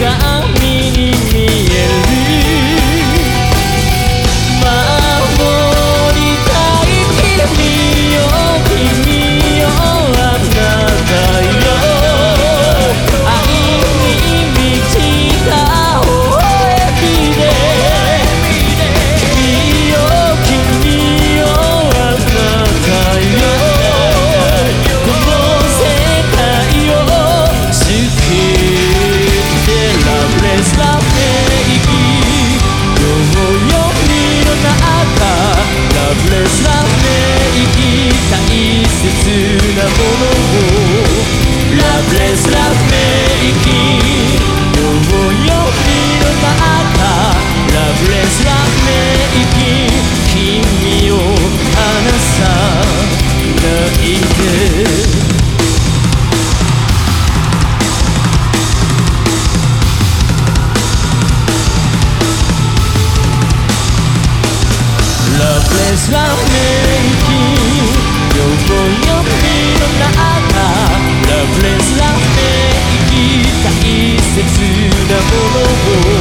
敢。て「ラブレスな平均横読みの中ラブレスな平均大切なものを。